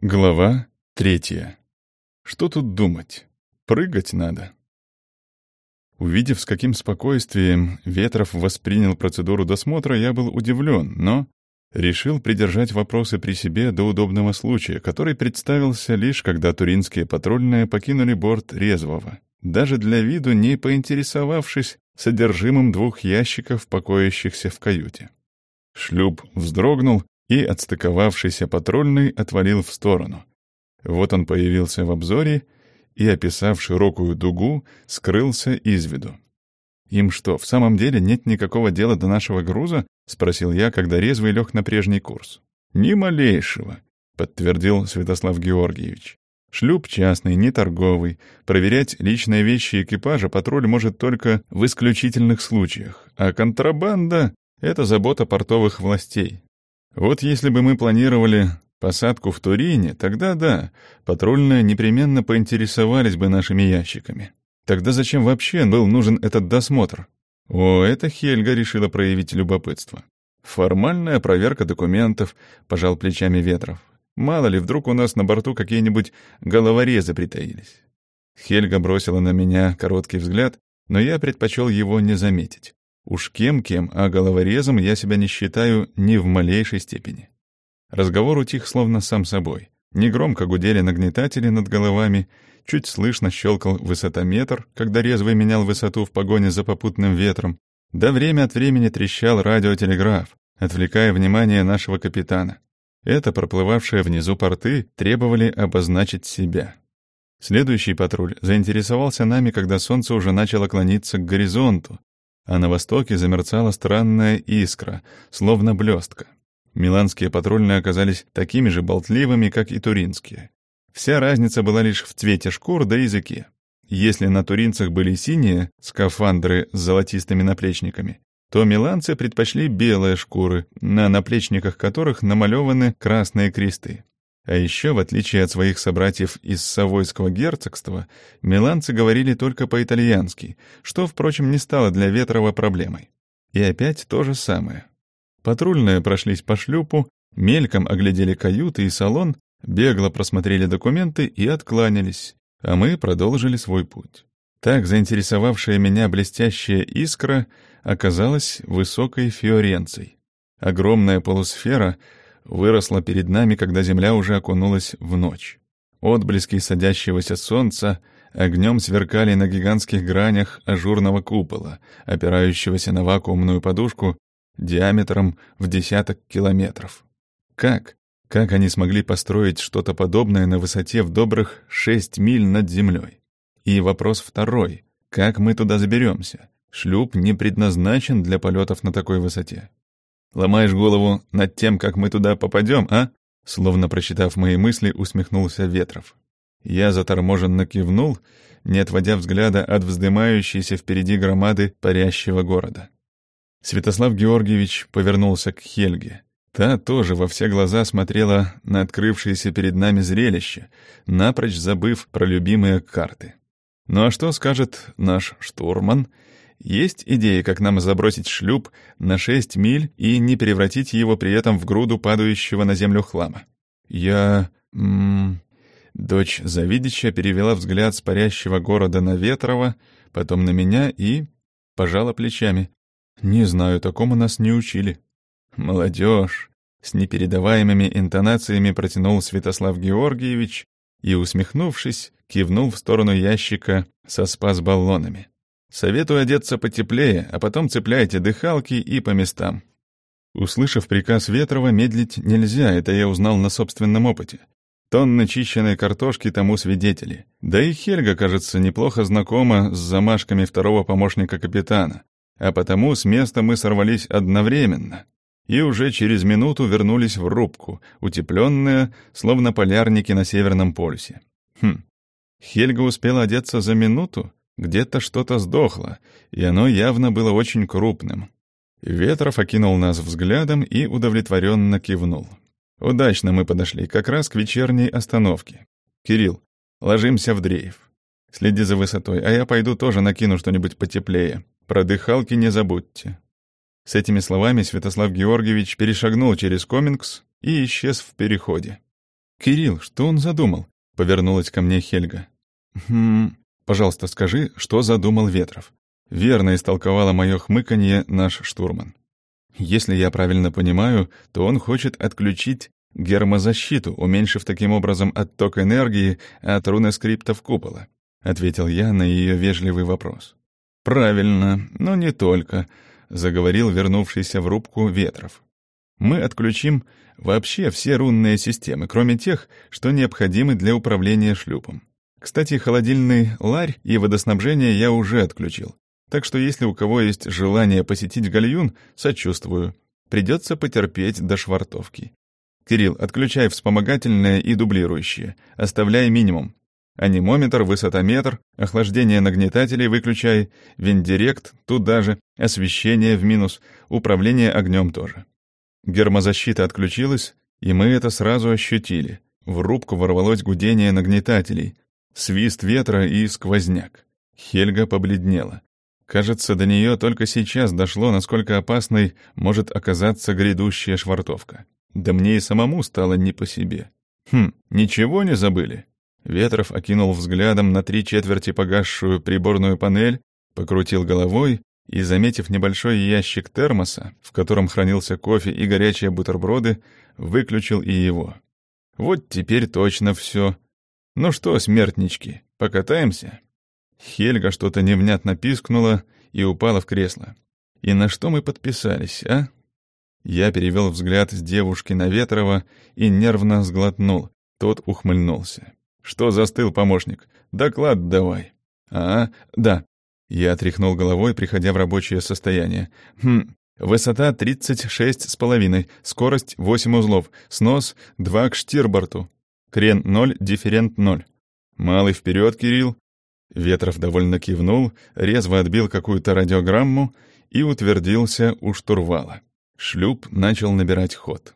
Глава третья. Что тут думать? Прыгать надо. Увидев, с каким спокойствием Ветров воспринял процедуру досмотра, я был удивлен, но решил придержать вопросы при себе до удобного случая, который представился лишь когда туринские патрульные покинули борт резвого, даже для виду не поинтересовавшись содержимым двух ящиков, покоящихся в каюте. Шлюп вздрогнул, и отстыковавшийся патрульный отвалил в сторону. Вот он появился в обзоре и, описав широкую дугу, скрылся из виду. «Им что, в самом деле нет никакого дела до нашего груза?» — спросил я, когда резвый лег на прежний курс. «Ни малейшего», — подтвердил Святослав Георгиевич. «Шлюп частный, не торговый. Проверять личные вещи экипажа патруль может только в исключительных случаях, а контрабанда — это забота портовых властей. Вот если бы мы планировали посадку в Турине, тогда да, патрульные непременно поинтересовались бы нашими ящиками. Тогда зачем вообще был нужен этот досмотр? О, это Хельга решила проявить любопытство. Формальная проверка документов, пожал плечами Ветров. Мало ли, вдруг у нас на борту какие-нибудь головорезы притаились. Хельга бросила на меня короткий взгляд, но я предпочел его не заметить. Уж кем-кем, а головорезом я себя не считаю ни в малейшей степени. Разговор утих словно сам собой. Негромко гудели нагнетатели над головами, чуть слышно щелкал высотометр, когда резвый менял высоту в погоне за попутным ветром, да время от времени трещал радиотелеграф, отвлекая внимание нашего капитана. Это проплывавшие внизу порты требовали обозначить себя. Следующий патруль заинтересовался нами, когда солнце уже начало клониться к горизонту, а на востоке замерцала странная искра, словно блестка. Миланские патрульные оказались такими же болтливыми, как и туринские. Вся разница была лишь в цвете шкур да языке. Если на туринцах были синие скафандры с золотистыми наплечниками, то миланцы предпочли белые шкуры, на наплечниках которых намалеваны красные кресты. А еще, в отличие от своих собратьев из Савойского герцогства, миланцы говорили только по-итальянски, что, впрочем, не стало для Ветрова проблемой. И опять то же самое. Патрульные прошлись по шлюпу, мельком оглядели каюты и салон, бегло просмотрели документы и откланялись, а мы продолжили свой путь. Так заинтересовавшая меня блестящая искра оказалась высокой фиоренцией. Огромная полусфера — выросла перед нами, когда земля уже окунулась в ночь. Отблески садящегося солнца огнем сверкали на гигантских гранях ажурного купола, опирающегося на вакуумную подушку диаметром в десяток километров. Как? Как они смогли построить что-то подобное на высоте в добрых шесть миль над землей? И вопрос второй. Как мы туда заберемся? Шлюп не предназначен для полетов на такой высоте. Ломаешь голову над тем, как мы туда попадем, а?» Словно прочитав мои мысли, усмехнулся Ветров. Я заторможенно кивнул, не отводя взгляда от вздымающейся впереди громады парящего города. Святослав Георгиевич повернулся к Хельге. Та тоже во все глаза смотрела на открывшееся перед нами зрелище, напрочь забыв про любимые карты. Ну а что скажет наш штурман — есть идеи, как нам забросить шлюп на шесть миль и не превратить его при этом в груду падающего на землю хлама? Я... М -м... Дочь Завидича перевела взгляд с парящего города на Ветрова, потом на меня и... пожала плечами. «Не знаю, такому нас не учили». «Молодежь!» — с непередаваемыми интонациями протянул Святослав Георгиевич и, усмехнувшись, кивнул в сторону ящика со спас-баллонами. Советую одеться потеплее, а потом цепляйте дыхалки и по местам. Услышав приказ Ветрова, медлить нельзя, это я узнал на собственном опыте. Тонны чищенной картошки тому свидетели. Да и Хельга, кажется, неплохо знакома с замашками второго помощника капитана. А потому с места мы сорвались одновременно. И уже через минуту вернулись в рубку, утепленные, словно полярники на Северном полюсе. Хм, Хельга успела одеться за минуту? Где-то что-то сдохло, и оно явно было очень крупным. Ветров окинул нас взглядом и удовлетворенно кивнул. Удачно мы подошли, как раз к вечерней остановке. «Кирилл, ложимся в дрейф. Следи за высотой, а я пойду тоже накину что-нибудь потеплее. Про дыхалки не забудьте». С этими словами Святослав Георгиевич перешагнул через Комингс и исчез в переходе. «Кирилл, что он задумал?» — повернулась ко мне Хельга. «Хм... Пожалуйста, скажи, что задумал Ветров?» Верно истолковала мое хмыканье наш штурман. Если я правильно понимаю, то он хочет отключить гермозащиту, уменьшив таким образом отток энергии от рунескриптов купола, ответил я на ее вежливый вопрос. Правильно, но не только, заговорил вернувшийся в рубку Ветров. Мы отключим вообще все рунные системы, кроме тех, что необходимы для управления шлюпом. Кстати, холодильный ларь и водоснабжение я уже отключил. Так что если у кого есть желание посетить гальюн, сочувствую. Придется потерпеть до швартовки. Кирилл, отключай вспомогательное и дублирующее. Оставляй минимум. Анимометр, высотометр, охлаждение нагнетателей выключай, вендирект туда же, освещение в минус, управление огнем тоже. Гермозащита отключилась, и мы это сразу ощутили. В рубку ворвалось гудение нагнетателей, свист ветра и сквозняк. Хельга побледнела. Кажется, до нее только сейчас дошло, насколько опасной может оказаться грядущая швартовка. Да мне и самому стало не по себе. Хм, ничего не забыли? Ветров окинул взглядом на три четверти погасшую приборную панель, покрутил головой и, заметив небольшой ящик термоса, в котором хранился кофе и горячие бутерброды, выключил и его. Вот теперь точно все. Ну что, смертнички, покатаемся? Хельга что-то невнятно пискнула и упала в кресло. «И на что мы подписались, а?» Я перевел взгляд с девушки на Ветрова и нервно сглотнул. Тот ухмыльнулся. «Что застыл, помощник? Доклад давай». «А, да». Я тряхнул головой, приходя в рабочее состояние. «Хм, высота тридцать шесть с половиной, скорость восемь узлов, снос два к штирборту, крен ноль, дифферент ноль. Малый вперед, Кирилл, Ветров довольно кивнул, резво отбил какую-то радиограмму и утвердился у штурвала. Шлюп начал набирать ход.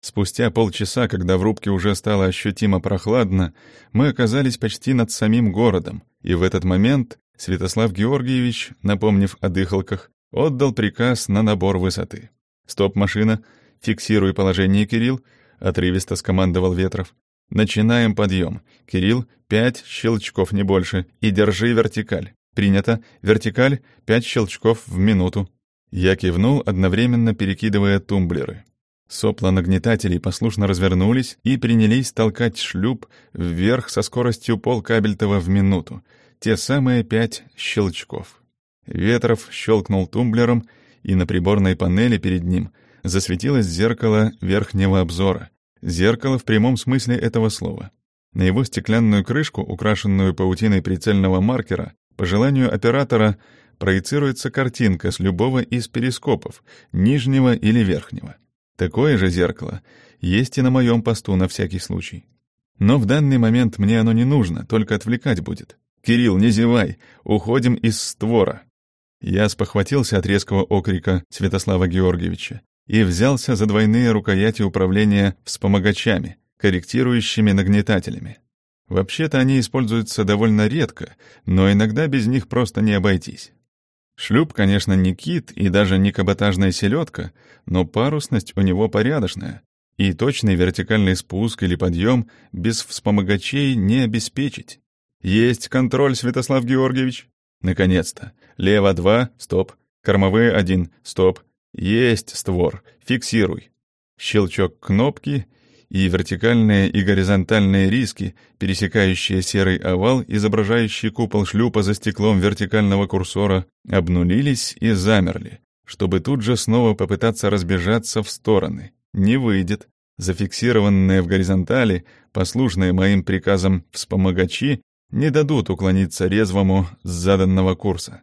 Спустя полчаса, когда в рубке уже стало ощутимо прохладно, мы оказались почти над самим городом, и в этот момент Святослав Георгиевич, напомнив о дыхалках, отдал приказ на набор высоты. «Стоп, машина! Фиксируй положение, Кирилл!» — отрывисто скомандовал Ветров. Начинаем подъем. Кирилл, пять щелчков, не больше. И держи вертикаль. Принято. Вертикаль, пять щелчков в минуту. Я кивнул, одновременно перекидывая тумблеры. Сопла нагнетателей послушно развернулись и принялись толкать шлюп вверх со скоростью полкабельтова в минуту. Те самые пять щелчков. Ветров щелкнул тумблером, и на приборной панели перед ним засветилось зеркало верхнего обзора — Зеркало в прямом смысле этого слова. На его стеклянную крышку, украшенную паутиной прицельного маркера, по желанию оператора проецируется картинка с любого из перископов, нижнего или верхнего. Такое же зеркало есть и на моем посту на всякий случай. Но в данный момент мне оно не нужно, только отвлекать будет. «Кирилл, не зевай! Уходим из створа!» Я спохватился от резкого окрика Святослава Георгиевича и взялся за двойные рукояти управления вспомогачами, корректирующими нагнетателями. Вообще-то они используются довольно редко, но иногда без них просто не обойтись. Шлюп, конечно, не кит и даже не каботажная селедка, но парусность у него порядочная, и точный вертикальный спуск или подъем без вспомогачей не обеспечить. Есть контроль, Святослав Георгиевич. Наконец-то. Лево два, стоп. Кормовые один, стоп. Есть створ. Фиксируй. Щелчок кнопки, и вертикальные и горизонтальные риски, пересекающие серый овал, изображающий купол шлюпа за стеклом вертикального курсора, обнулились и замерли, чтобы тут же снова попытаться разбежаться в стороны. Не выйдет. Зафиксированные в горизонтали, послушные моим приказам вспомогачи, не дадут уклониться резвому с заданного курса.